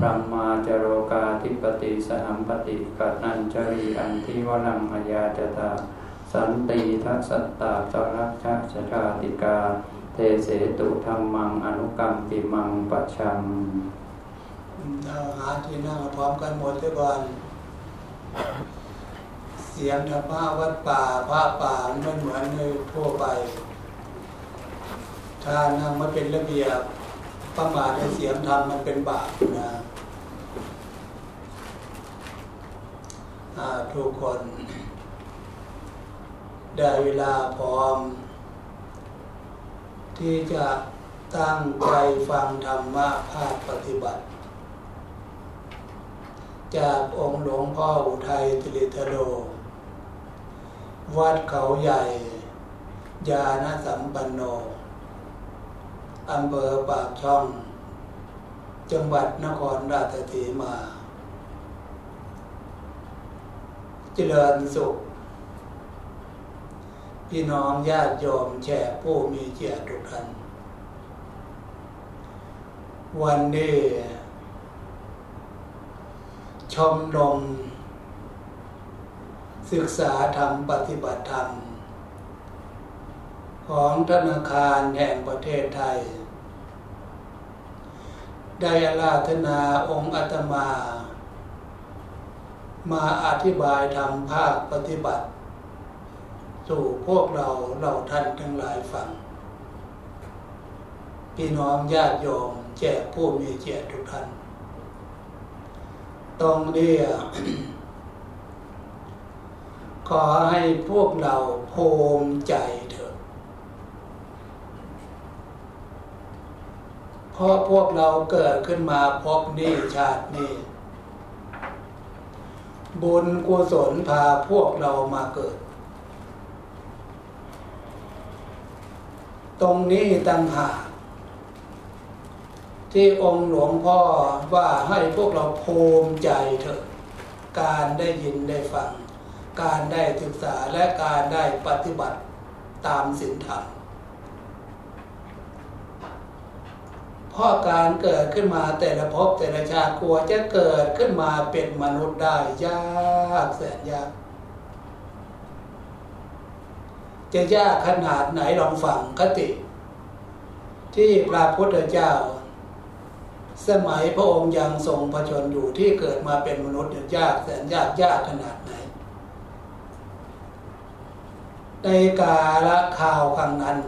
พระมาจโรกาธิปติสหัมปติกันัญจรีอันทิวนังอยาจตา สันติทัสตตาจรักชาชาติกา เทเสตุธรรมังอนุกรรมติมังปัชังหาที่นั่งพร้อมกันหมดทุกวันเสียงธรรมะวัดป่าผ้าป่ามันเหมือนในทั่วไป ถ้านั่งไมาเป็นระเบียบประมาทในเสียงธรรมมันเป็นบาปนะ ทุกคน ได้เวลาพร้อม ที่จะตั้งใจฟังธรรมะภาคปฏิบัติ จากองค์หลวงพ่ออุทัยติริทโล วัดเขาใหญ่ยาณสัมปันโนอำเภอปากช่อง จังหวัดนครราชสีมา เจริญสุข พี่น้องญาติโยมแช่ผู้มีเกียรติทุกท่านวันนี้ชมรมศึกษาธรรมปฏิบัติธรรม ของธนาคารแห่งประเทศไทย ได้อาราธนาองค์อาตมา มาอธิบายธรรมภาคปฏิบัติ สู่พวกเราเราท่านทั้งหลายฟังพี่น้องญาติโยมแจกผู้มีเกียรติทุกท่านตรงนี้ขอให้พวกเราภูมิใจเถอะ เพราะพวกเราเกิดขึ้นมาพบนี่ชาตินี้ บุญกุศลพาพวกเรามาเกิด ตรงนี้ตั้งหากที่องค์หลวงพ่อว่าให้พวกเราภูมิใจเถอะ การได้ยินได้ฟัง การได้ศึกษาและการได้ปฏิบัติตามศีลธรรม เพราะการเกิดขึ้นมาแต่ละภพแต่ละชาติกลัวจะเกิดขึ้นมาเป็นมนุษย์ได้ยากแสนยาก จะยากขนาดไหนลองฟังคติ ที่พระพุทธเจ้า สมัยพระองค์ยังทรงพระชนอยู่ที่เกิดมาเป็นมนุษย์ยากแสนยากยากขนาดไหน ในกาละข่าวครั้งนั้น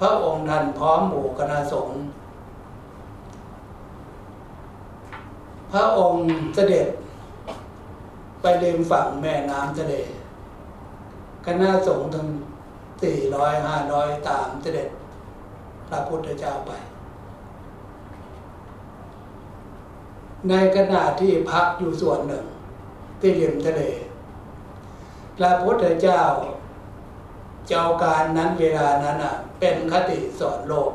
พระองค์ท่านพร้อมหมู่คณะสงฆ์ พระองค์เสด็จ ไปเดิมฝั่งแม่น้ำทะเลคณะสงฆ์ถึงสี่ร้อยห้าร้อยตามเสด็จพระพุทธเจ้าไป ในขณะที่พักอยู่ส่วนหนึ่ง ที่ริมทะเล พระพุทธเจ้า เจ้าการนั้นเวลานั้นอะ เป็นคติสอนโลก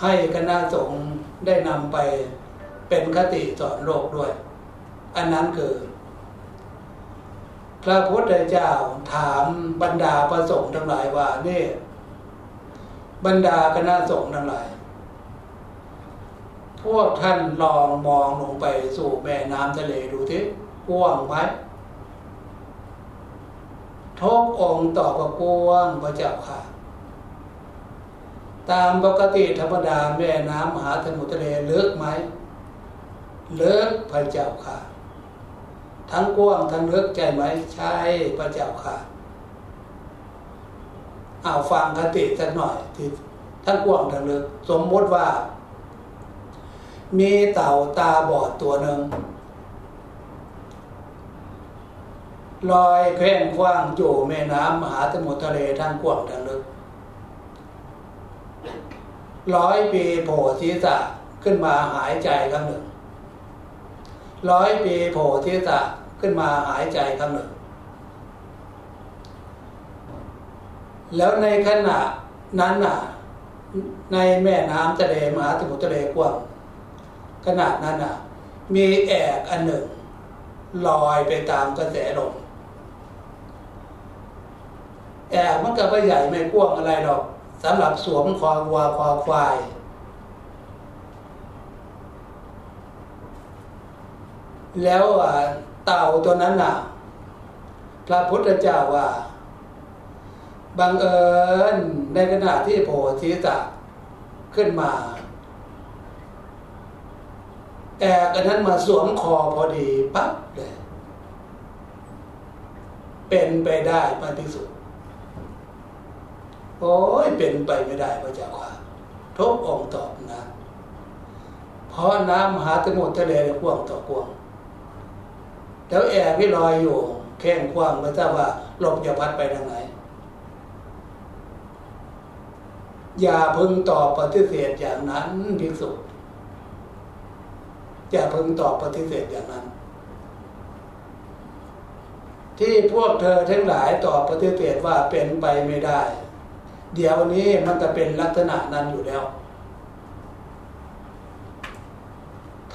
ให้คณะสงฆ์ได้นำไป เป็นคติสอนโลกด้วย อันนั้นคือ พระพุทธเจ้าถามบรรดาประสงค์ทั้งหลายว่านี่บรรดาคณะสงฆ์ทั้งหลาย พวกท่านลองมองลงไปสู่แม่น้ำทะเลดูที่กว้างไหมทุกองค์ต่อประกวงพระเจ้าค่ะ ตามปกติธรรมดาแม่น้ำมหาสมุทรทะเลลึกไหม เลึกพระเจ้าค่ะ ทั้งกว้างทั้งลึกใจไหมใช่พระเจ้าค่ะเอาฟังคติสักหน่อยที่ทั้งกว้างทั้งลึกสมมติว่า มีเต่าตาบอดตัวหนึ่งลอยแข้งกว้างอยู่แม่น้ำมหาสมุทรทะเลทั้งกว้างทั้งลึกร้อยปีโผล่ศีรษะขึ้นมาหายใจครั้งหนึ่ง ร้อยปีโผล่ศีระขึ้นมาหายใจครั้งหนึ่ง แล้วในขณะนั้นน่ะ ในแม่น้ำทะเลมหาสมุทรทะเลกว้างขนาดนั้นน่ะ มีแอกอันหนึ่ง ลอยไปตามกระแสลมแอบมันก็ไม่ใหญ่ไม่กว้างอะไรหรอกสำหรับสวมคอวัวคอควาย แล้วเต่าตัวนั้นน่ะ พระพุทธเจ้าว่า บังเอิญในขณะที่โผศีษะขึ้นมาแอกอันนั้นมาสวมคอพอดีปั๊บเลยเป็นไปได้พระภิกษุโอ้ยเป็นไปไม่ได้พระเจ้าค่ะทุกองตอบนะ เพราะน้ำมหาสมุทรทะเลกว้างต่อกว้าง แล้วแอร์ที่ลอยอยู่ แข้งกว้างไม่ทราบว่าลมจะพัดไปทางไหน อย่าพึงตอบปฏิเสธอย่างนั้นภิกษุอย่าพึงตอบปฏิเสธอย่างนั้น ที่พวกเธอทั้งหลายตอบปฏิเสธว่าเป็นไปไม่ได้ เดี๋ยวนี้มันจะเป็นลักษณะนั้นอยู่แล้ว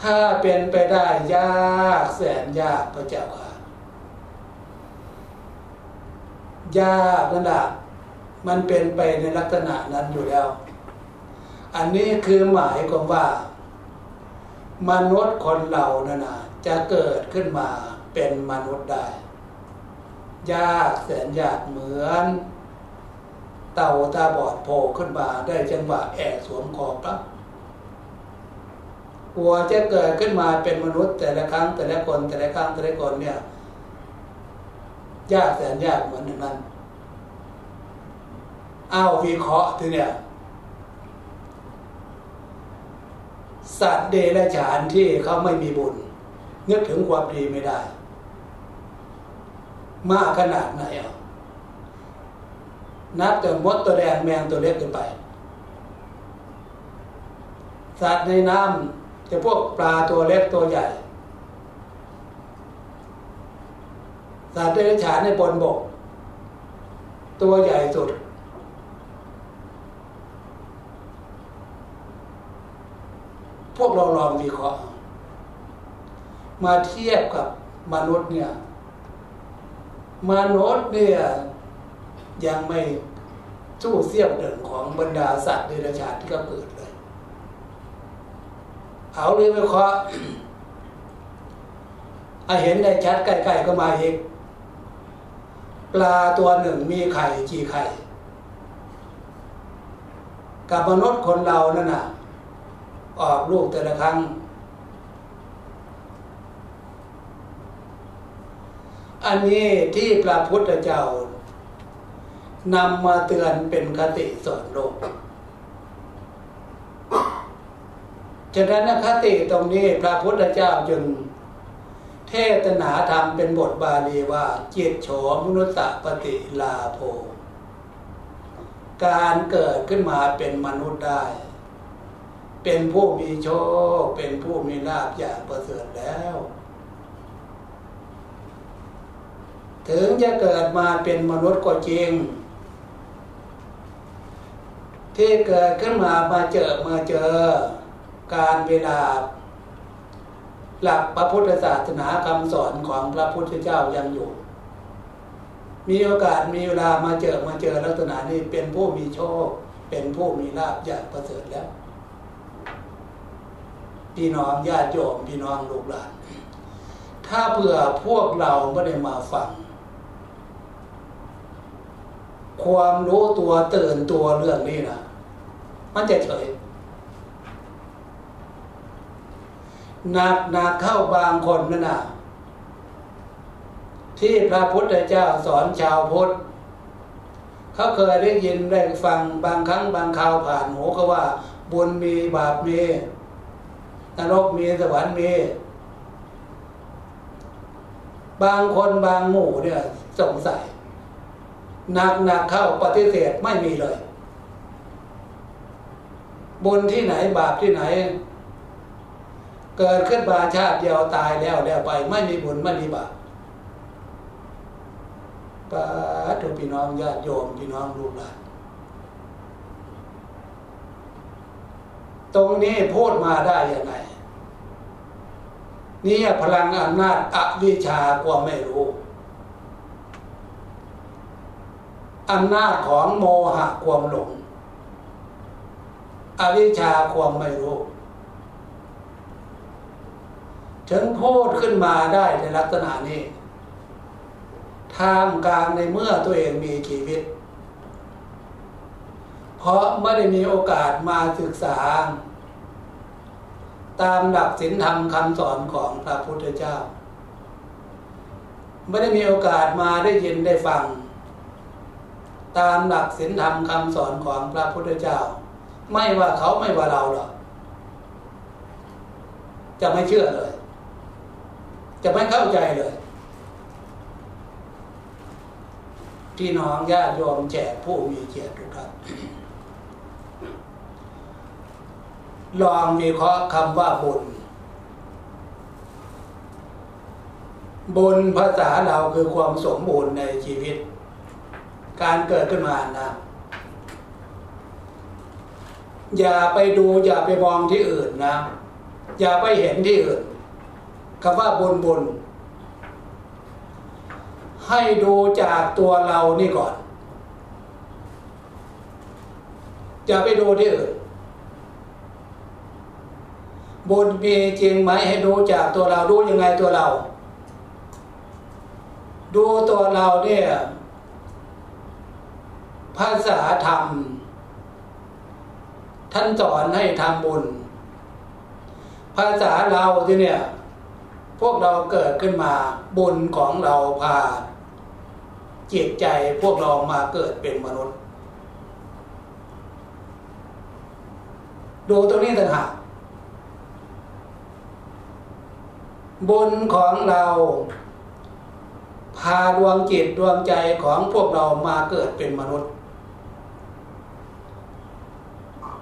ถ้าเป็นไปได้ยากแสนยากพระเจ้าค่ะยากนั่นแหละมันเป็นไปในลักษณะนั้นอยู่แล้ว อันนี้คือหมายความว่า มนุษย์คนเรานั่นนะจะเกิดขึ้นมาเป็นมนุษย์ได้ ยากแสนยากเหมือน เต่าตาบอดโผล่ขึ้นมาได้จังหวะแอบสวมคอปั๊บ หัวจะเกิดขึ้นมาเป็นมนุษย์ แต่ละครั้งแต่ละคนแต่ละครั้งแต่ละคนเนี่ยยากแสนยากเหมือนนั้นอ้าววิเคราะห์ทีเนี่ยสัตว์เดรัจฉานที่เขาไม่มีบุญนึกถึงความดีไม่ได้ มากขนาดไหนอะนับแต่มดตัวแดงแมงตัวเล็กขึ้นไป สัตว์ในน้ำ จะพวกปลาตัวเล็กตัวใหญ่สัตว์เดรัจฉานในบนบก ตัวใหญ่สุด พวกเราลองวิเคราะห์มาเทียบกับมนุษย์เนี่ย มนุษย์เนี่ยยังไม่สู้เสี้ยวเดินของบรรดาสัตว์เดรัจฉานที่ก็เกิดเลย เอาเลยวิเคาะห์อเห็นได้ชัดใกล้ๆก็มาเองปลาตัวหนึ่งมีไข่กี่ไข่ กับมนุษย์คนเรานั่นน่ะ ออกลูกแต่ละครั้ง อันนี้ที่พระพุทธเจ้านำมาเตือนเป็นคติสอนโลก ฉะนั้นคติตรงนี้พระพุทธเจ้าจึง เทศนาธรรมเป็นบทบาลีว่าจิตโฉมนุสปฏิลาโภการเกิดขึ้นมาเป็นมนุษย์ได้ เป็นผู้มีโชค เป็นผู้มีลาภอย่างประเสริฐแล้ว ถึงจะเกิดมาเป็นมนุษย์ก็จริง ที่เกิดขึ้นมามาเจอมาเจอ การเวลา หลักพระพุทธศาสนาคำสอนของพระพุทธเจ้ายังอยู่ มีโอกาสมีเวลามาเจอมาเจอลักษณะนี้เป็นผู้มีโชค เป็นผู้มีลาภอย่างประเสริฐแล้ว พี่น้องญาติโยมพี่น้องลูกหลานถ้าเผื่อพวกเราไม่ได้มาฟัง ความรู้ตัวตื่นตัวเรื่องนี้นะมันจะเฉย หนักหนักเข้าบางคนนั่นนะที่พระพุทธเจ้าสอนชาวพุทธเขาเคยได้ยินได้ฟังบางครั้งบางคราวผ่านหูเขาว่า บุญมีบาปมีนรกมีสวรรค์มี บางคนบางหมู่เนี่ยสงสัยหนักหนักเข้าปฏิเสธไม่มีเลย บุญที่ไหนบาปที่ไหน เกิดขึ้นบาชาติเดียวตายแล้วแล้วไปไม่มีบุญไม่มีบาปป้าทุกพี่น้องญาติโยมพี่น้องลูกหลานตรงนี้พูดมาได้ยังไงนี่พลังอำนาจอวิชาความไม่รู้อำนาจของโมหะความหลง อวิชาความไม่รู้ ถึงพูดขึ้นมาได้ในลักษณะนี้ท่ามกลางในเมื่อตัวเองมีชีวิต เพราะไม่ได้มีโอกาสมาศึกษา ตามหลักศีลธรรมคำสอนของพระพุทธเจ้า ไม่ได้มีโอกาสมาได้ยินได้ฟัง ตามหลักศีลธรรมคำสอนของพระพุทธเจ้า ไม่ว่าเขาไม่ว่าเราหรอกจะไม่เชื่อเลย จะไม่เข้าใจเลยพี่น้องญาติโยมแจกผู้มีเกียรติทุกท่านลองมีเคราะห์คำว่าบุญ บุญภาษาเราคือความสมบูรณ์ในชีวิต การเกิดขึ้นมานะอย่าไปดูอย่าไปมองที่อื่นนะ อย่าไปเห็นที่อื่น คำว่าบุญบุญให้ดูจากตัวเรานี่ก่อนจะไปดูที่อื่นบุญมีจริงไหมให้ดูจากตัวเราดูยังไงตัวเรา ดูตัวเราเนี่ยภาษาธรรม ท่านสอนให้ทำบุญ ภาษาเราที่เนี่ย พวกเราเกิดขึ้นมาบุญของเราพาจิตใจพวกเรามาเกิดเป็นมนุษย์ ดูตรงนี้ต่างหากบุญของเราพาดวงจิตดวงใจของพวกเรามาเกิดเป็นมนุษย์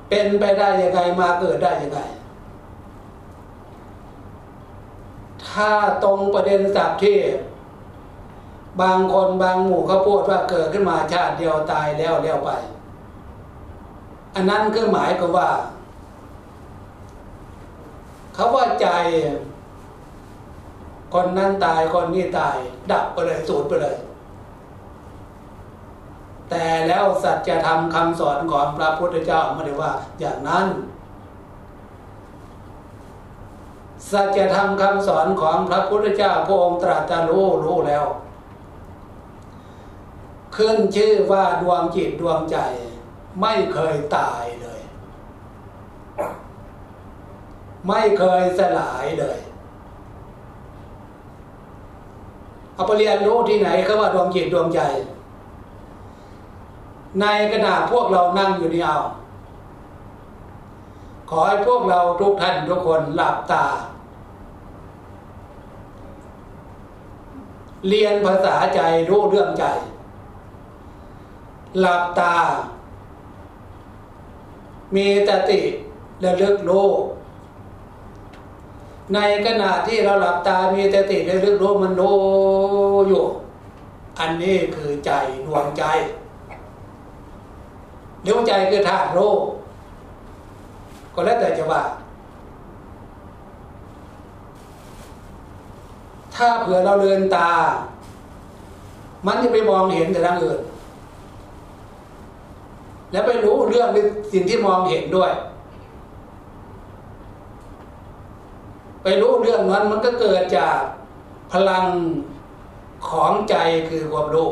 เป็นไปได้ยังไงมาเกิดได้ยังไง ถ้าตรงประเด็นสับที่ บางคนบางหมู่เขาพูดว่าเกิดขึ้นมาชาติเดียวตายแล้วแล้วไป อันนั้นคือหมายกับว่าเขาว่าใจ คนนั้นตายคนนี้ตาย ดับไปเลยสูญไปเลย แต่แล้วสัจธรรมคำสอนของพระพุทธเจ้าไม่ได้ว่าอย่างนั้น สัจธรรมคำสอนของพระพุทธเจ้าพระองค์ตรัสรู้รู้แล้ว ขึ้นชื่อว่าดวงจิตดวงใจไม่เคยตายเลย ไม่เคยสลายเลยเอาไปเรียนรู้ที่ไหนเขาว่าดวงจิตดวงใจ ในขณะพวกเรานั่งอยู่นี่เอาขอให้พวกเราทุกท่านทุกคนหลับตา เรียนภาษาใจรู้เรื่องใจ หลับตา มีตติระลึกรู้ในขณะที่เราหลับตามีตติระลึกรู้มันรู้อยู่ อันนี้คือใจดวงใจดวงใจคือธาตุรู้ก็แล้วแต่จะว่า ถ้าเผื่อเราเลือนตา มันจะไปมองเห็นแต่ทางอื่น แล้วไปรู้เรื่องในสิ่งที่มองเห็นด้วย ไปรู้เรื่องนั้นมันก็เกิดจากพลังของใจคือความรู้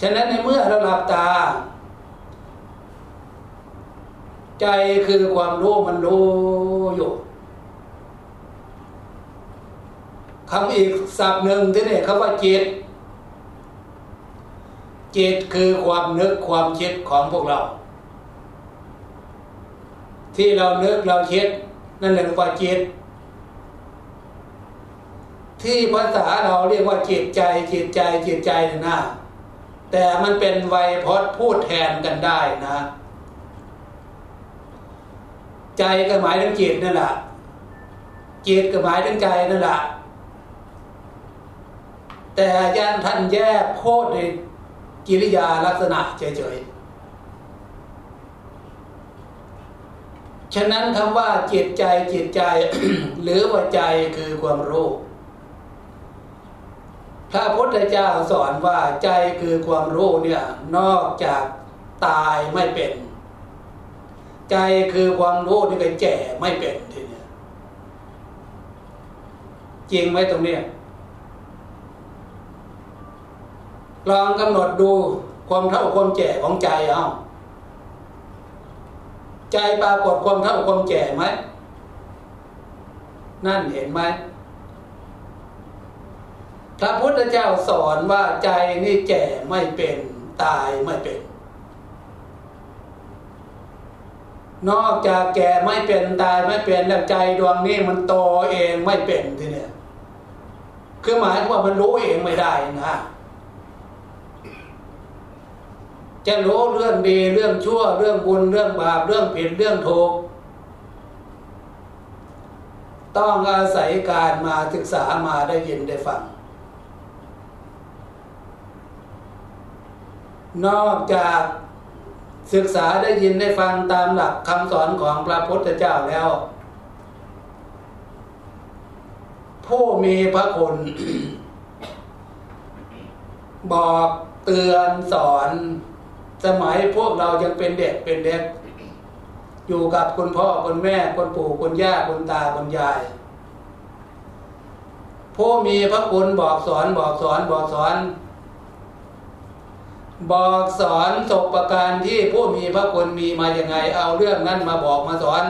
ฉะนั้นในเมื่อเราหลับตา ใจคือความรู้มันรู้อยู่ คำอีกศัพท์หนึ่งที่นี่เขาว่าจิตจิตคือความนึกความคิดของพวกเรา ที่เรานึกเราคิดนั่นเรียกว่าจิต ที่ภาษาเราเรียกว่าจิตใจจิตใจจิตใจนะแต่มันเป็นไวยพจน์พูดแทนกันได้นะ ใจก็หมายถึงจิตนั่นแหละจิตก็หมายถึงใจนั่นแหละ แต่ยันท่านแยกโคตรในกิริยาลักษณะเฉยๆ ฉะนั้นคำว่าจิตใจจิตใจ หรือว่าใจคือความรู้พระพุทธเจ้าสอนว่าใจคือความรู้เนี่ยนอกจากตายไม่เป็น ใจคือความรู้นี่ก็แก่ไม่เป็นทีนี้จริงไหมตรงเนี้ย ลองกำหนดดูความเท่าความแก่ของใจเอาใจปรากฏความเท่าความแก่ไหมนั่นเห็นไหมพระพุทธเจ้าสอนว่าใจนี่แก่ไม่เป็นตายไม่เป็น นอกจากแก่ไม่เป็นตายไม่เป็นแล้วใจดวงนี้มันโตเองไม่เป็นทีเนี้ยคือหมายถึงว่ามันรู้เองไม่ได้นะ จะรู้เรื่องดีเรื่องชั่ว เรื่องบุญเรื่องบาปเรื่องผิดเรื่องถูก ต้องอาศัยการมาศึกษามาได้ยินได้ฟัง นอกจากศึกษาได้ยินได้ฟังตามหลักคำสอนของพระพุทธเจ้าแล้ว ผู้มีพระคุณบอกเตือนสอน สมัยพวกเรายังเป็นเด็กเป็นเด็ก อยู่กับคุณพ่อคุณแม่คุณปู่คุณย่าคุณตาคุณยาย ผู้มีพระคุณบอกสอนบอกสอนบอกสอน บอกสอนศกประการที่ผู้มีพระคุณมีมาอย่างไง เอาเรื่องนั้นมาบอกมาสอน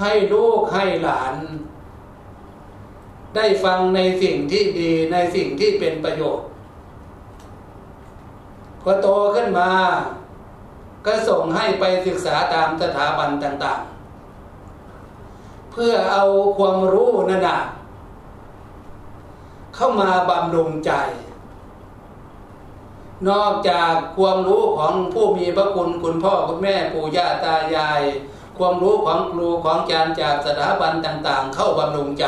ให้ลูกให้หลาน ได้ฟังในสิ่งที่ดีในสิ่งที่เป็นประโยชน์ พอโตขึ้นมา ก็ส่งให้ไปศึกษาตามสถาบันต่างๆ เพื่อเอาความรู้นั่นนะเข้ามาบำรุงใจ นอกจากความรู้ของผู้มีพระคุณคุณพ่อคุณแม่ปู่ย่าตายาย ความรู้ของครูของอาจารย์จากสถาบันต่าง ๆ เข้าบำรุงใจ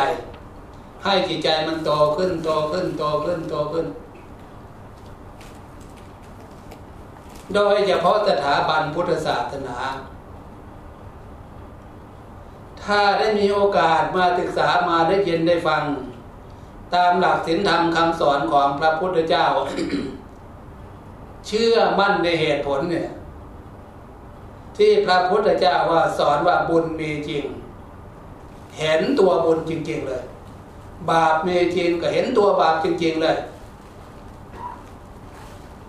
ให้จิตใจมันโตขึ้นโตขึ้นโตขึ้นโตขึ้น โดยเฉพาะสถาบันพุทธศาสนา ถ้าได้มีโอกาสมาศึกษามาได้ยินได้ฟัง ตามหลักศีลธรรมคำสอนของพระพุทธเจ้า เชื่อมั่นในเหตุผลเนี่ย ที่พระพุทธเจ้าว่าสอนว่าบุญมีจริง เห็นตัวบุญจริง ๆ เลย บาปมีจริงก็เห็นตัวบาปจริง ๆ เลย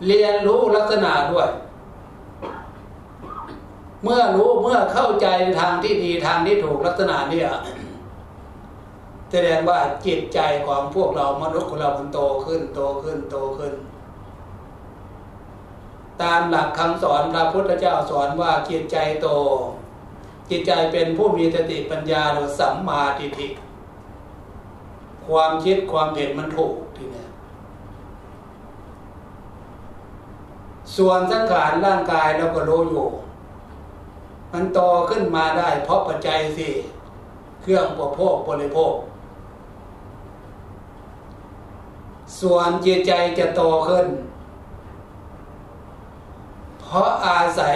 เรียนรู้ลักษณะด้วย เมื่อรู้เมื่อเข้าใจทางที่ดีทางที่ถูกลักษณะเนี่ยแสดงว่าจิตใจของพวกเรามนุษย์ของเรามันโตขึ้น โตขึ้นโตขึ้น ตามหลักคำสอนพระพุทธเจ้าสอนว่าจิตใจโต จิตใจเป็นผู้มีสติปัญญาหรือสัมมาทิฏฐิความคิดความเห็นมันถูกทีนี้ ส่วนสังขารร่างกายเราก็รู้อยู่ มันโตขึ้นมาได้ เพราะปัจจัยสิเครื่องประโภคบริโภค ส่วนจิตใจจะโตขึ้น เพราะอาศัย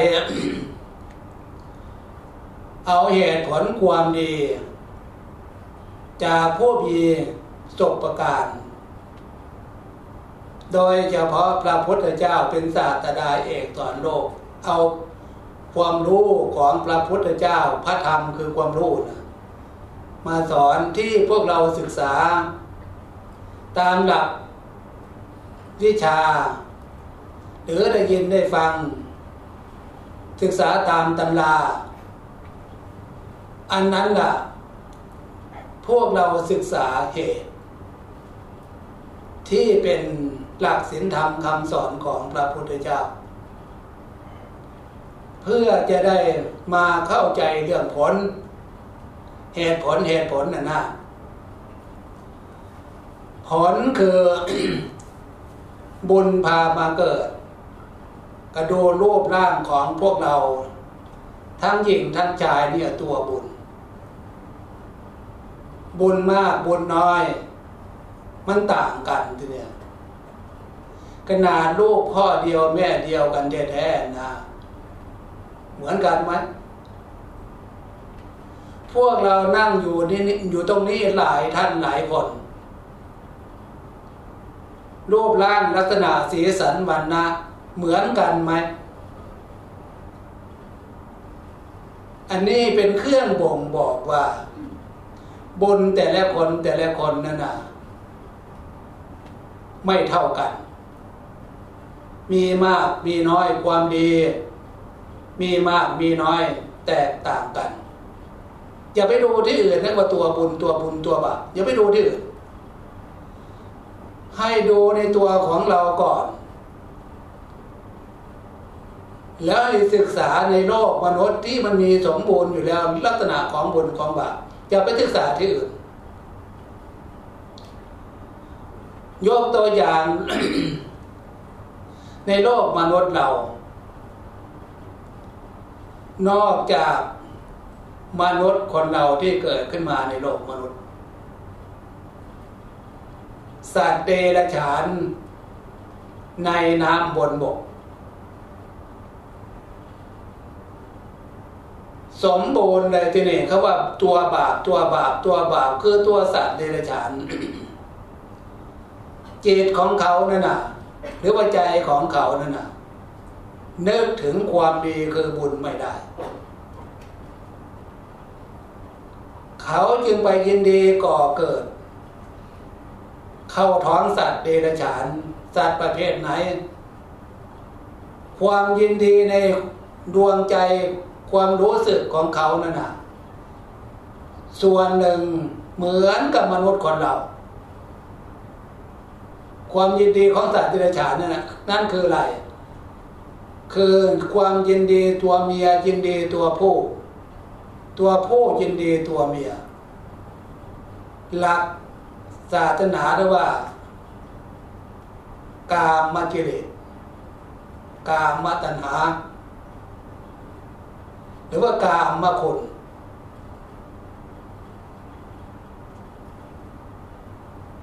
เอาเหตุผลความดี จากผู้มีศกประการ โดยเฉพาะพระพุทธเจ้าเป็นศาสตราเอกสอนโลก เอาความรู้ของพระพุทธเจ้าพระธรรมคือความรู้นะมาสอนที่พวกเราศึกษา ตามหลักวิชา หรือได้ยินได้ฟัง ศึกษาตามตำรา อันนั้นล่ะ พวกเราศึกษาเหตุ ที่เป็น หลักศีลธรรมคำสอนของพระพุทธเจ้า เพื่อจะได้มาเข้าใจเรื่องผล เหตุผลเหตุผลน่ะนะผลคือบุญพามาเกิด กระดูรูปร่างของพวกเรา ทั้งหญิงทั้งชายเนี่ยตัวบุญ บุญมากบุญน้อย มันต่างกันทีเนี้ย ขนาดลูกพ่อเดียวแม่เดียวกันแท้ๆนะเหมือนกันไหมพวกเรานั่งอยู่นี่อยู่ตรงนี้หลายท่านหลายคน รูปร่างลักษณะสีสันวันนะเหมือนกันไหม อันนี้เป็นเครื่องบ่งบอกว่าบุญแต่ละคนแต่ละคนนั่นน่ะ ไม่เท่ากัน มีมากมีน้อยความดี มีมากมีน้อยแตกต่างกัน อย่าไปดูที่อื่นนะว่าตัวบุญตัวบุญตัวบาปอย่าไปดูที่อื่น ให้ดูในตัวของเราก่อน แล้วให้ศึกษาในโลกมนุษย์ที่มันมีสมบูรณ์อยู่แล้วลักษณะของบุญของบาปอย่าไปศึกษาที่อื่น ยกตัวอย่าง ในโลกมนุษย์เรา นอกจากมนุษย์คนเราที่เกิดขึ้นมาในโลกมนุษย์ สัตว์เดรัจฉานในน้ำบนบก สมบูรณ์เลยทีนี้เขาว่าตัวบาปตัวบาปตัวบาปคือตัวสัตว์เดรัจฉานจิตของเขาเนั่นน่ะ หรือว่าใจของเขานั่นน่ะนึกถึงความดีคือบุญไม่ได้ เขาจึงไปยินดีก่อเกิด เข้าท้องสัตว์เดรัจฉาน สัตว์ประเภทไหน ความยินดีในดวงใจความรู้สึกของเขานั่นน่ะส่วนหนึ่งเหมือนกับมนุษย์คนเรา ความยินดีของสัตว์เดรัจฉานนั่นนะนั่นคืออะไร คือความยินดีตัวเมียยินดีตัวผู้ ตัวผู้ยินดีตัวเมีย หลักศาสนาเรียกว่ากามกิเลสกามตัณหา หรือว่ากามคุณ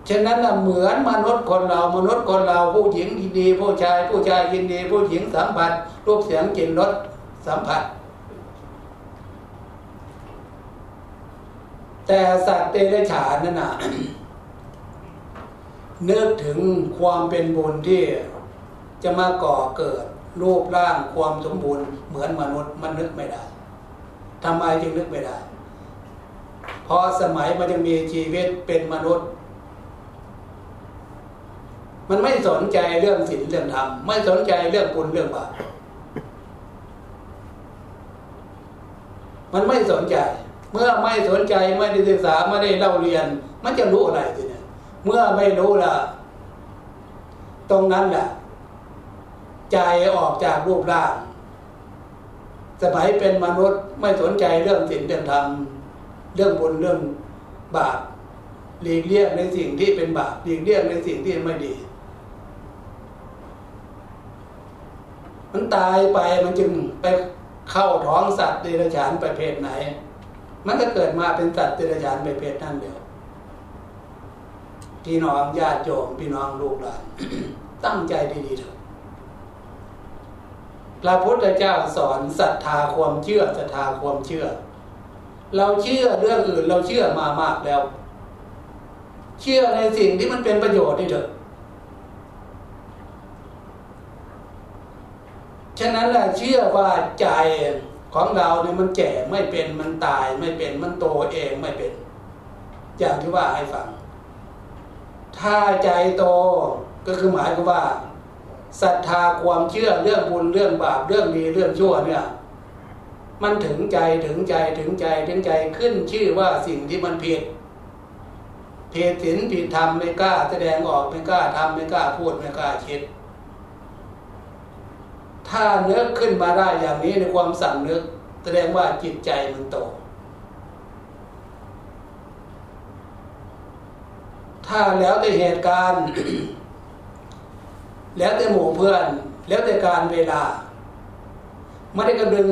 ฉะนั้นเหมือนมนุษย์คนเรามนุษย์คนเราผู้หญิงยินดี ผู้ชายผู้ชายยินดี ผู้หญิงสัมผัสรูปเสียงกลิ่นรสสัมผัส แต่สัตว์เดรัจฉานนั่นน่ะนึกถึงความเป็นบุญที่จะมาก่อเกิดรูปร่างความสมบูรณ์เหมือนมนุษย์มันนึกไม่ได้ทำไมจึงนึกไม่ได้เพราะสมัยมันยังมีชีวิตเป็นมนุษย์ มันไม่สนใจเรื่องศีลเรื่องธรรมไม่สนใจเรื่องบุญเรื่องบาปมันไม่สนใจ เมื่อไม่สนใจไม่ได้ศึกษาไม่ได้เล่าเรียน มันจะรู้อะไรทีเนี่ยเมื่อไม่รู้ละตรงนั้นแหละใจออกจากรูปร่างสมัยเป็นมนุษย์ไม่สนใจเรื่องศีลเรื่องธรรมเรื่องบุญเรื่องบาปหลีกเลี่ยงในสิ่งที่เป็นบาปหลีกเลี่ยงในสิ่งที่ไม่ดี มันตายไปมันจึงไปเข้าท้องสัตว์เดรัจฉานประเภทไหน มันก็เกิดมาเป็นสัตว์เดรัจฉานประเภทนั่นเดียวพี่น้องญาติโยมพี่น้องลูกหลานตั้งใจดีๆเถอะพระพุทธเจ้าสอนศรัทธาความเชื่อศรัทธาความเชื่อ เราเชื่อเรื่องอื่นเราเชื่อมามากแล้ว เชื่อในสิ่งที่มันเป็นประโยชน์นี่เถอะ ฉะนั้นแหละเชื่อว่าใจของเราเนี่ยมันแก่ไม่เป็นมันตายไม่เป็นมันโตเองไม่เป็น อย่างที่ว่าให้ฟัง ถ้าใจโตก็คือหมายความว่าศรัทธาความเชื่อเรื่องบุญเรื่องบาปเรื่องดีเรื่องชั่วเนี่ย มันถึงใจถึงใจถึงใจถึงใจขึ้นชื่อว่าสิ่งที่มันผิดผิดศีลผิดธรรมไม่กล้าแสดงออกไม่กล้าทำไม่กล้าพูดไม่กล้าคิด ถ้าเนื้อขึ้นมาได้อย่างนี้ในความสั่งเนึกแสดงว่าจิตใจมันโต ถ้าแล้วแต่เหตุการณ์ แล้วแต่หมู่เพื่อน แล้วแต่การเวลา ไม่ได้กระดึง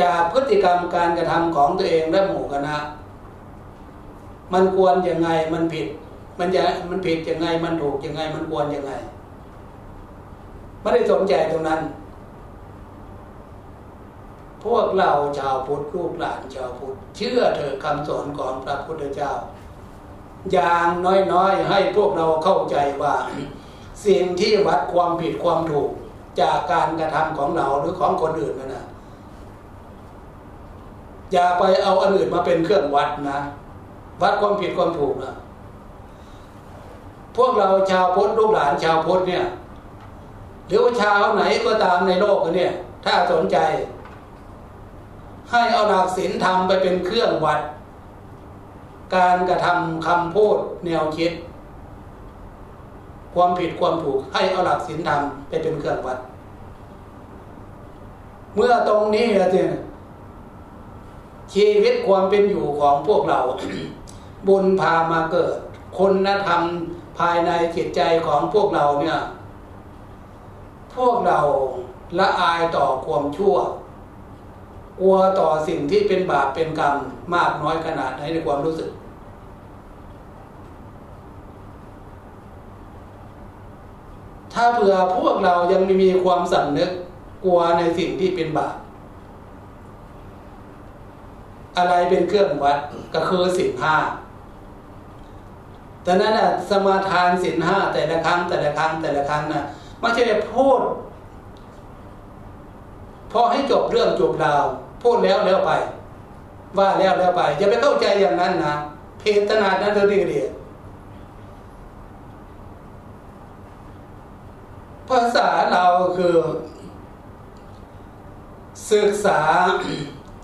จากพฤติกรรมการกระทำของตัวเองและหมู่คณะ มันควรยังไงมันผิด มันจะมันผิดยังไงมันถูกยังไงมันควรยังไง ไม่ได้สนใจตรงนั้น พวกเราชาวพุทธลูกหลานชาวพุทธเชื่อเถอะคำสอนของพระพุทธเจ้า อย่างน้อยๆ ให้พวกเราเข้าใจว่า สิ่งที่วัดความผิดความถูกจากการกระทำของเราหรือของคนอื่นนั่นนะอย่าไปเอาอันอื่นมาเป็นเครื่องวัดนะ วัดความผิดความถูกนะพวกเราชาวพุทธลูกหลานชาวพุทธเนี่ย หรือว่าชาวไหนก็ตามในโลกเนี่ย ถ้าสนใจ ให้เอาหลักศีลธรรมไปเป็นเครื่องวัด การกระทำคำพูดแนวคิด ความผิดความถูกให้เอาหลักศีลธรรมไปเป็นเครื่องวัด เมื่อตรงนี้แล้วเนี่ยชีวิตความเป็นอยู่ของพวกเรา บุญพามาเกิดคุณธรรมภายในจิตใจของพวกเราเนี่ย วกเราละอายต่อความชั่ว กลัวต่อสิ่งที่เป็นบาปเป็นกรรมมากน้อยขนาดไหนในความรู้สึก ถ้าเผื่อพวกเรายังไม่มีความสำนึกกลัวในสิ่งที่เป็นบาปอะไรเป็นเครื่องวัดก็คือสินห้าแต่นั้นน่ะสมาทานสินห้าแต่ละครั้งแต่ละครั้งแต่ละครั้งน่ะ ไม่ใช่พูด พอให้จบเรื่องจบราว พูดแล้วแล้วไป ว่าแล้วแล้วไป อย่าไปเข้าใจอย่างนั้นนะเพตนาดนั้นเธอดีเดียภาษาเราคือ ศึกษา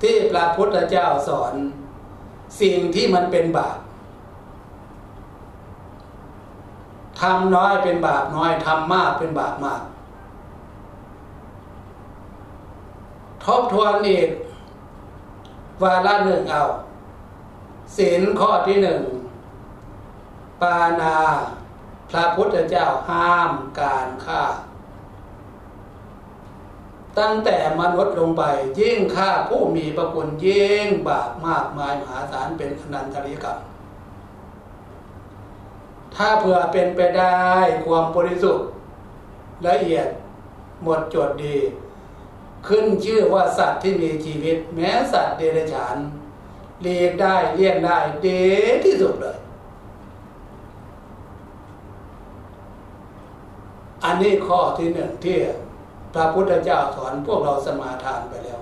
ที่พระพุทธเจ้าสอน สิ่งที่มันเป็นบาป ทำน้อยเป็นบาปน้อยทำมากเป็นบาปมาก ทบทวนอีกวาระหนึ่งเอาศีลข้อที่หนึ่งปานา พระพุทธเจ้าห้ามการฆ่า ตั้งแต่มนุษย์ลงไปยิ่งฆ่าผู้มีประคุณยิ่งบาปมากมายมหาศาลเป็นอนันตริกรรม ถ้าเผื่อเป็นไปได้ความบริสุทธิ์ละเอียดหมดจดดี ขึ้นชื่อว่าสัตว์ที่มีชีวิต แม้สัตว์เดรัจฉานเลียกได้เลี่ยงได้เดที่สุดเลย อันนี้ข้อที่หนึ่งที่พระพุทธเจ้าสอนพวกเราสมาทานไปแล้ว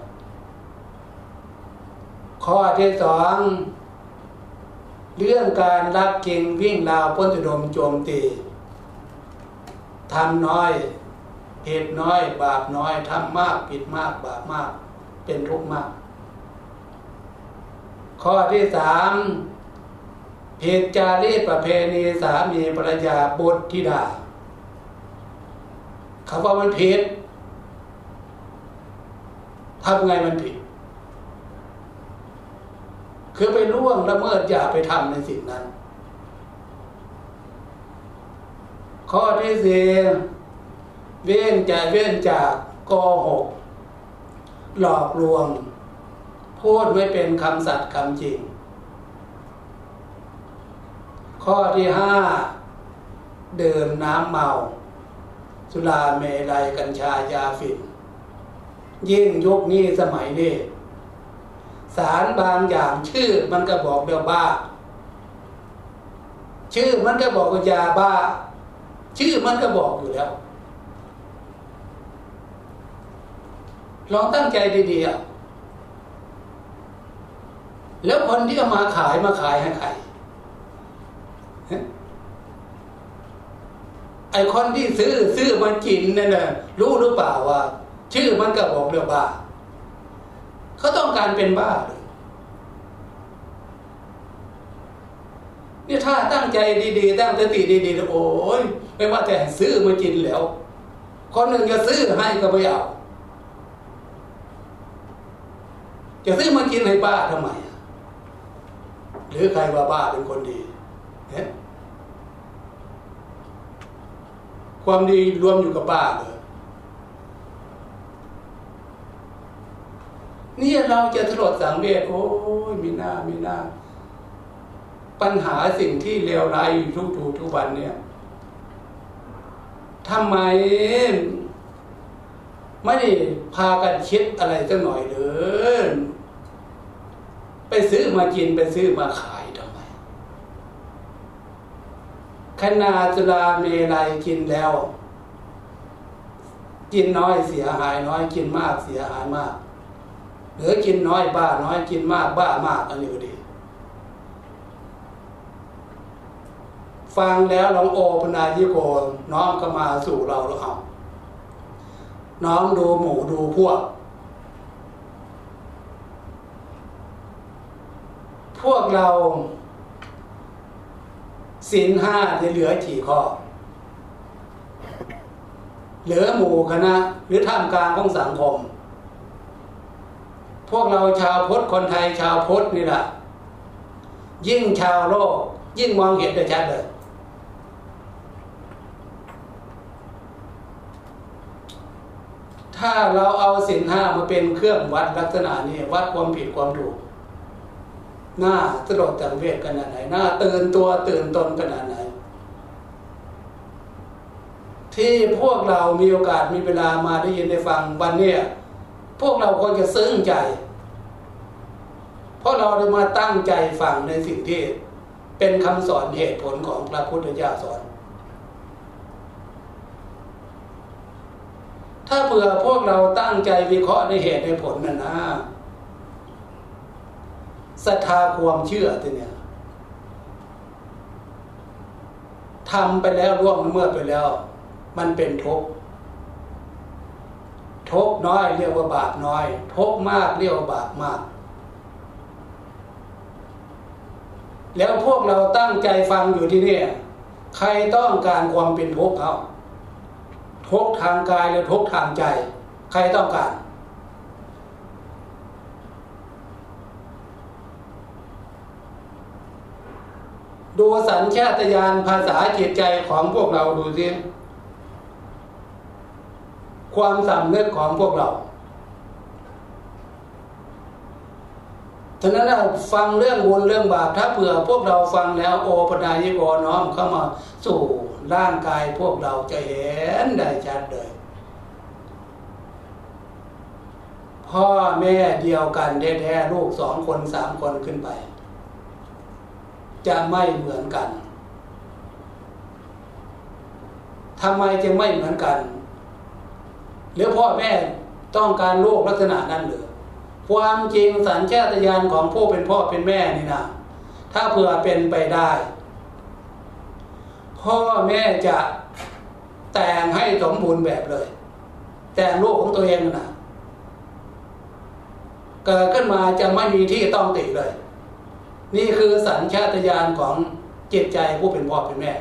ข้อที่สอง เรื่องการรักเก่งวิ่งราวพ้นจุดมโจมตีทำน้อยเหตุน้อย บาปน้อยทำมากผิดมากบาปมาก เป็นทุกข์มาก ข้อที่สามเพศจารีตประเพณีสามีภรรยาบุตรธิดาคำว่ามันผิดทำไงมันผิด คือไปล่วงละเมิดอย่าไปทำในสิ่งนั้น ข้อที่สี่เว้นจากเว้นจากโกหก หลอกลวง พูดไม่เป็นคำสัตย์คำจริง ข้อที่ห้าเดื่มน้ำเมา สุราเมลัยกัญชายาฝิ่นยิ่งยุคนี้สมัยนี้ สารบางอย่างชื่อมันก็บอกเดียวบ้า ชื่อมันก็บอกว่ายาบ้า ชื่อมันก็บอกอยู่แล้วลองตั้งใจดีๆแล้วคนที่เอามาขายมาขายให้ใครไอคนที่ซื้อซื้อมากินนั่นน่ะรู้หรือเปล่าว่า ชื่อมันก็บอกเรื่องบ้า เขาต้องการเป็นบ้าเลยนี่ยถ้าตั้งใจดีๆตั้งสติดีๆโอ้ยไม่ว่าแต่ซื้อมากินแล้ว คนหนึ่งจะซื้อให้ก็ไม่เอาจะซื้อมากินให้บ้าทำไม หรือใครว่าบ้าเป็นคนดีเนี่ยความดีรวมอยู่กับบ้าเลย นี่เราจะถลดสังเวชโอ้ยมีหน้ามีหน้า ปัญหาสิ่งที่เลวร้ายอยู่ทุกทุกทุกวันเนี่ยทำไมไม่ได้พากันคิดอะไรสักหน่อยเลยไปซื้อมากินไปซื้อมาขายทำไมขนาจุลาเมลัยกินแล้ว กินน้อยเสียหายน้อยกินมากเสียหายมาก หรือกินน้อยบ้าน้อยกินมากบ้ามากอันนี้ก็ดี ฟังแล้วลองโอปนายิโกน้อมก็มาสู่เราแล้วเอาน้อมดูหมู่ดูพวก พวกเราสินห้าจะเหลือกี่ข้อเหลือหมู่คณะหรือท่ามกลางของสังคม วกเราชาวพุทธคนไทยชาวพุทธนี่แหละยิ่งชาวโลก ยิ่งมองเห็นได้ชัดเลย ถ้าเราเอาสินห้ามาเป็นเครื่องวัดลักษณะนี้วัดความผิดความถูกหน้าสลดจังเวทขนาดไหนหน้าตื่นตัวตื่นตนขนาดไหน ที่พวกเรามีโอกาสมีเวลามาได้ยินได้ฟังวันนี้ พวกเราควรจะซึ้งใจ เพราะเราได้มาตั้งใจฟังในสิ่งที่เป็นคำสอนเหตุผลของพระพุทธเจ้าสอน ถ้าเผื่อพวกเราตั้งใจวิเคราะห์ในเหตุในผลนะนะศรัทธาความเชื่อตัวเนี่ยทำไปแล้วร่วงเมื่อไปแล้ว มันเป็นทุกข์ ทุกน้อยเรียกว่าบาปน้อย ทุกมากเรียกว่าบาปมาก แล้วพวกเราตั้งใจฟังอยู่ที่นี่ใครต้องการความเป็นทุกข์เขาทุกทางกายหรือทุกทางใจ ใครต้องการ ดูสัญชาตญาณภาษาจิตใจของพวกเราดูสิ ความสำนึกของพวกเราฉะนั้นเราฟังเรื่องบุญเรื่องบาปถ้าเผื่อพวกเราฟังแล้วโอปนายิโกน้อมเข้ามาสู่ร่างกายพวกเราจะเห็นได้ชัดเลยพ่อแม่เดียวกันแท้ๆลูกสองคนสามคนขึ้นไป จะไม่เหมือนกันทำไมจึงไม่เหมือนกัน หรือพ่อแม่ต้องการลูกลักษณะนั้นหรือความจริงสัญชาตญาณของผู้เป็นพ่อเป็นแม่นี่นะถ้าเผื่อเป็นไปได้ พ่อแม่จะแต่งให้สมบูรณ์แบบเลย แต่งลูกของตัวเองนะเกิดขึ้นมาจะไม่มีที่ต้องติเลย นี่คือสัญชาตญาณของจิตใจผู้เป็นพ่อเป็นแม่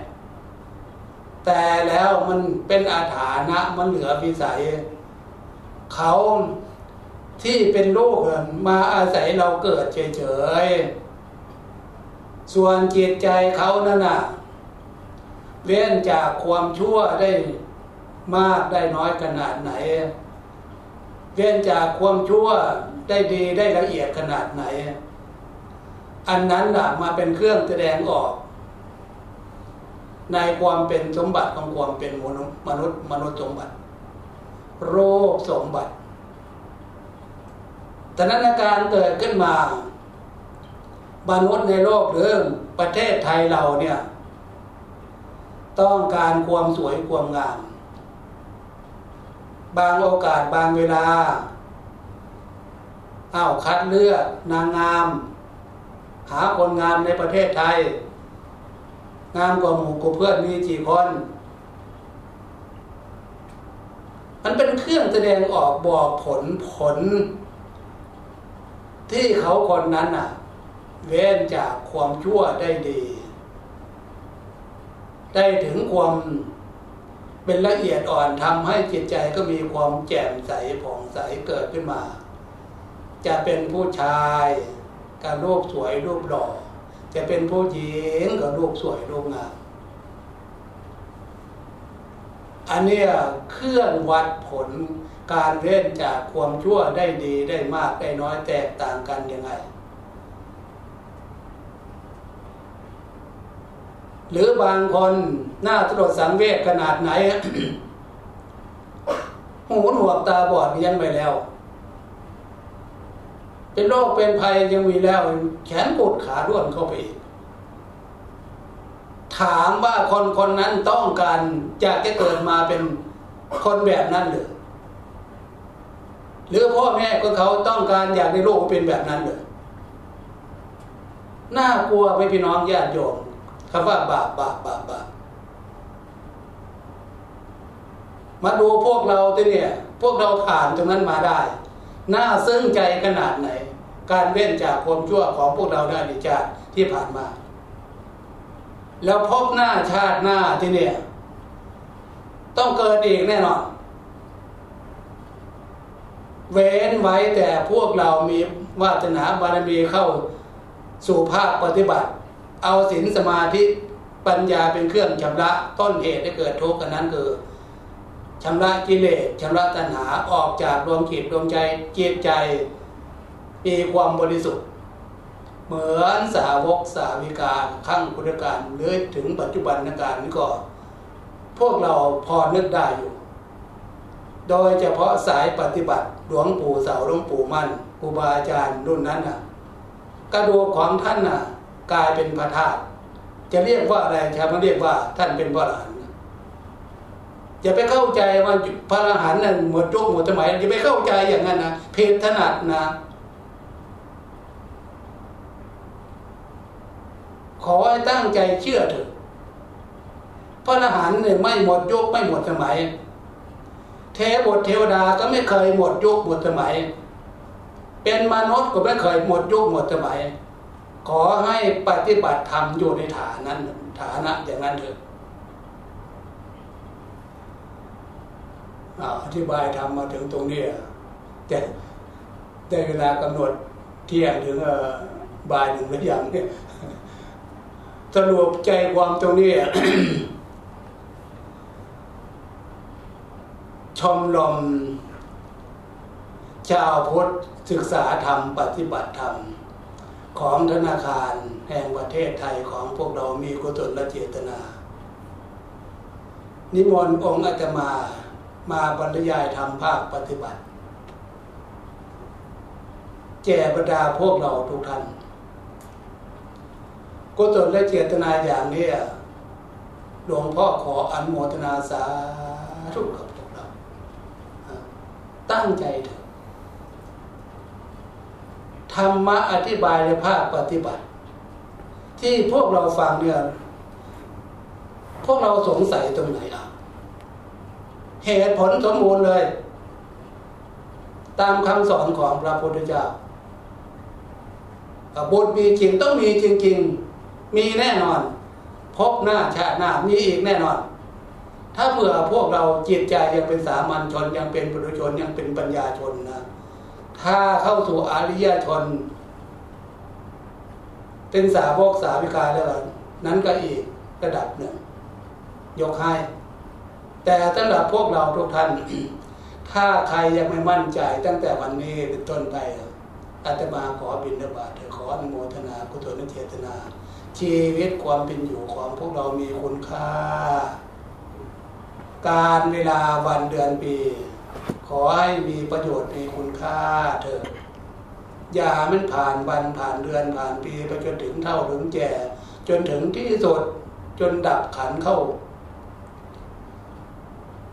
แต่แล้วมันเป็นอาถานะมันเหลือวิสัยเขาที่เป็นลูกมาอาศัยเราเกิดเฉยๆ ส่วนจิตใจเขานั่นน่ะเว้นจากความชั่วได้มากได้น้อยขนาดไหน เว้นจากความชั่วได้ดีได้ละเอียดขนาดไหน อันนั้นนะมาเป็นเครื่องแสดงออก ในความเป็นสมบัติของความเป็นมนุษย์มนุษย์มนุษย์สมบัติ โรคสมบัติสถานการณ์เกิดขึ้นมามนุษย์ในโลกหรือประเทศไทยเราเนี่ย ต้องการความสวยความงาม บางโอกาสบางเวลาอ้าวคัดเลือกนางงาม หาคนงามในประเทศไทย งามกว่าหมู่กเพื่อนมีกี่คน มันเป็นเครื่องแสดงออกบอกผลผล ที่เขาคนนั้นน่ะ เว้นจากความชั่วได้ดี ได้ถึงความเป็นละเอียดอ่อนทำให้จิตใจก็มีความแจ่มใสผ่องใสเกิดขึ้นมา จะเป็นผู้ชายการรูปสวยรูปหล่อ จะเป็นผู้หญิงกับรูปสวยรูปงามอันนี้เครื่องวัดผลการเล่นจากความชั่วได้ดีได้มากได้น้อยแตกต่างกันยังไง หรือบางคนหน้าตรวจสังเวชขนาดไหน หูหนวกตาบอดเลี้ยนไปแล้ว เป็นโรคเป็นภัยยังมีแล้ว แขนปวดขาด้วนเข้าไปอีกถามว่าคนคนนั้นต้องการจะจะเกิดมาเป็นคนแบบนั้นหรือหรือพ่อแม่ก็เขาต้องการอยากในโลกเป็นแบบนั้นเลยน่ากลัวไปพี่น้องญาติโยมคำว่าบาปบาปบาปบาปมาดูพวกเราตัวเนี่ย พวกเราผ่านตรงนั้นมาได้ น่าซึ้งใจขนาดไหน การเว้นจากความชั่วของพวกเราได้ในชาติที่ผ่านมา แล้วพบหน้าชาติหน้าที่เนี่ย ต้องเกิดอีกแน่นอน เว้นไว้แต่พวกเรามีวาสนาบารมีเข้าสู่ภาคปฏิบัติ เอาศีลสมาธิปัญญาเป็นเครื่องชำระต้นเหตุให้เกิดทุกข์กันนั้นคือ ชำระกิเลสชำระตัณหาออกจากดวงจิตดวงใจจิตใจมีความบริสุทธิ์ เหมือนสาวกสาวิกาขั้งพุทธการเลื่อยถึงปัจจุบันนการนี้ก็พวกเราพอนึกได้อยู่ โดยเฉพาะสายปฏิบัติหลวงปู่เสาหลวงปู่มั่นครูบาอาจารย์รุ่นนั้นน่ะ กระดูกของท่านน่ะ กลายเป็นพระธาตุจะเรียกว่าอะไรครับมันเรียกว่าท่านเป็นพระอรหัน อย่าไปเข้าใจว่าพระอรหันต์นั้นหมดยุคหมดสมัยอย่าไปเข้าใจอย่างนั้นนะเพศถนัดนะ ขอให้ตั้งใจเชื่อเถอะพระอรหันต์เนี่ยไม่หมดยุคไม่หมดสมัย เทบทเทวดาก็ไม่เคยหมดยุคหมดสมัย เป็นมนุษย์ก็ไม่เคยหมดยุคหมดสมัย ขอให้ปฏิบัติธรรมอยู่ในฐานนั้นฐานะอย่างนั้นเถอะ อธิบายทำมาถึงตรงนี้แต่ได้เวลากำหนดเที่ยงถึงบ่ายหนึ่งหรือยังเนี่ยสรุปใจความตรงนี้ชมรมชาวพุทธศึกษาธรรมปฏิบัติธรรม ของธนาคารแห่งประเทศไทยของพวกเรามีกุศลเจตนา นิมนต์องค์อาตมา มาบรรยายธรรมภาคปฏิบัติแจกบรรดาพวกเราทุกท่านกุศลและเจตนาอย่างนี้หลวงพ่อขออนุโมทนาสาธุกับพวกเรา ตั้งใจเถอะธรรมะอธิบายในภาคปฏิบัติ ที่พวกเราฟังเนี่ย พวกเราสงสัยตรงไหนอะ เหตุผลสมบูรณ์เลย ตามคำสอนของพระพุทธเจ้าบุญมีจริงต้องมีจริงๆ มีแน่นอน พบหน้าชาติหน้ามีอีกแน่นอน ถ้าเผื่อพวกเราจิตใจยังเป็นสามัญชนยังเป็นปุถุชนยังเป็นปัญญาชนนะถ้าเข้าสู่อริยชน เป็นสาวกสาวิกาแล้วนั้นก็อีกระดับหนึ่ง ยกให้ แต่สำหรับพวกเราทุกท่าน ถ้าใครยังไม่มั่นใจตั้งแต่วันนี้เป็นต้นไปอาตมาขอบินบาตเถอขออนุโมทนากุศลเจตนา ชีวิตความเป็นอยู่ของพวกเรามีคุณค่า การเวลาวันเดือนปี ขอให้มีประโยชน์มีคุณค่าเถอะอย่ามันผ่านวันผ่านเดือนผ่านปีไปจนถึงเท่าถึงแก่จนถึงที่สุดจนดับขันเข้า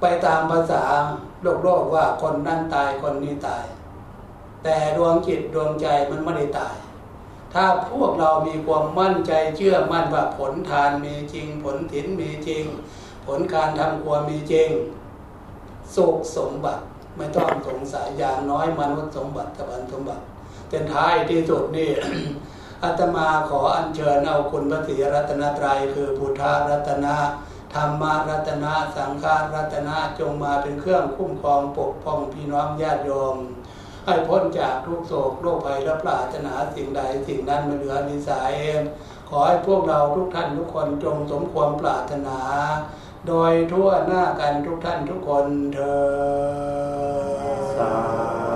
ไปตามภาษาโลกโลกว่าคนนั่นตายคนนี้ตาย แต่ดวงจิตดวงใจมันไม่ได้ตาย ถ้าพวกเรามีความมั่นใจเชื่อมั่นว่าผลทานมีจริง ผลถินมีจริง ผลการทำความมีจริงสุขสมบัติไม่ต้องสงสัยอย่างน้อยมนุษย์สมบัติกับอันสมบัติเป็นท้ายที่สุดนี่อาตมาขออัญเชิญเอาคุณพระศรีรัตนตรัยคือพุทธรัตนะ ธรรมารัตนาสังฆารัตนาจงมาเป็นเครื่องคุ้มครองปกป้องพี่น้องญาติโยม ให้พ้นจากทุกโศกโรคภัยและปราถนาสิ่งใดสิ่งนั้นมาเหลือนิสัยขอให้พวกเราทุกท่านทุกคนจงสมความปรารถนา โดยทั่วหน้ากันทุกท่านทุกคนเธอ